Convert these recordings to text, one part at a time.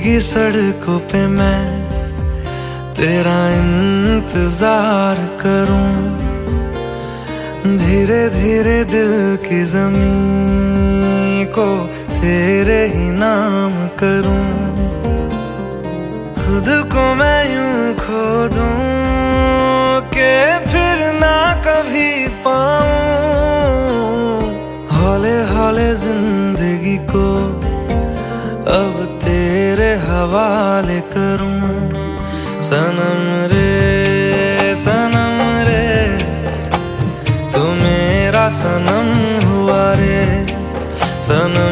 ही सड़कों पे मैं तेरा इंतज़ार करूँ। धीरे धीरे दिल की ज़मीन को तेरे ही नाम करूँ। खुद को मैं यूँ खो के फिर ना कभी पाऊँ। हौले हौले ज़िंदगी को अब हवाले करूँ। सनम रे सनम रे तू मेरा सनम हुआ रे। सनम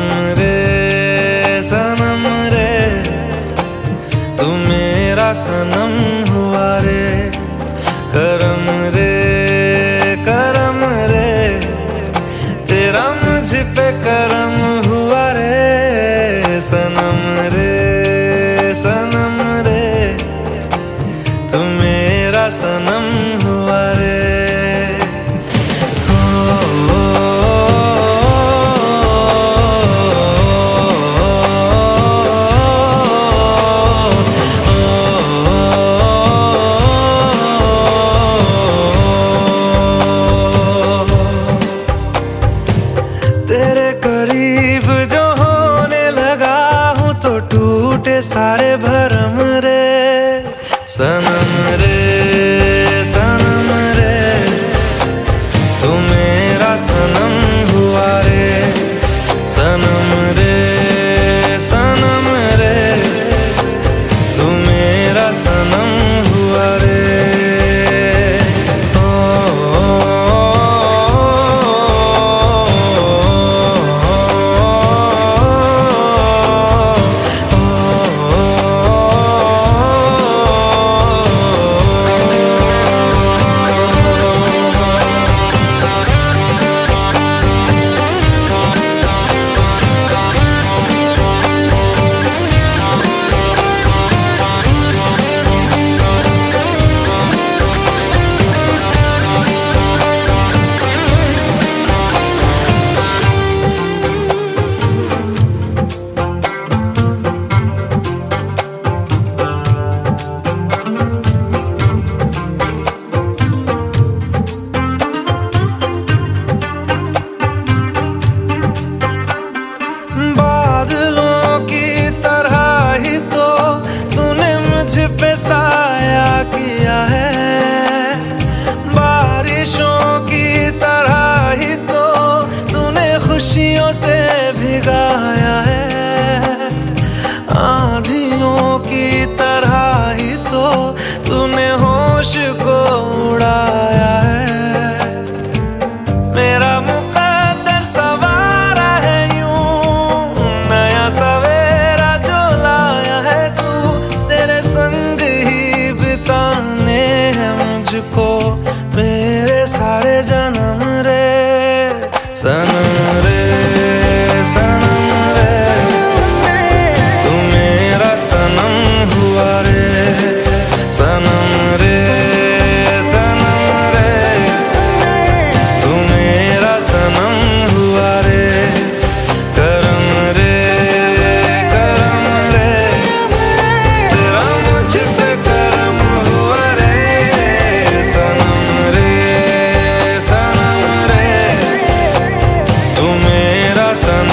टूटे सारे भरम रे सनम रे मुझ पे साया किया है। बारिशों की तरह ही तो तूने खुशियों से भिगाया sun